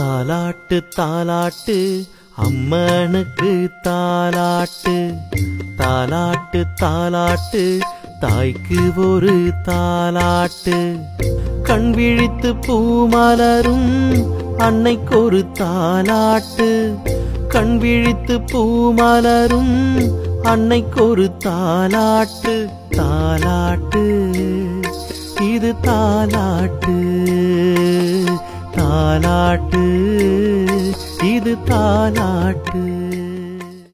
தாலாட்டு தாலாட்டு அம்மனுக்கு தாலாட்டு. தாலாட்டு தாலாட்டு தாய்க்கு ஒரு தாலாட்டு. கண் விழித்து பூமலரும் அன்னைக்கு ஒரு தாலாட்டு. கண் விழித்து பூமலரும் அன்னைக்கு ஒரு தாலாட்டு. தாலாட்டு இது தாலாட்டு. தாலாட்டு இது தாலாட்டு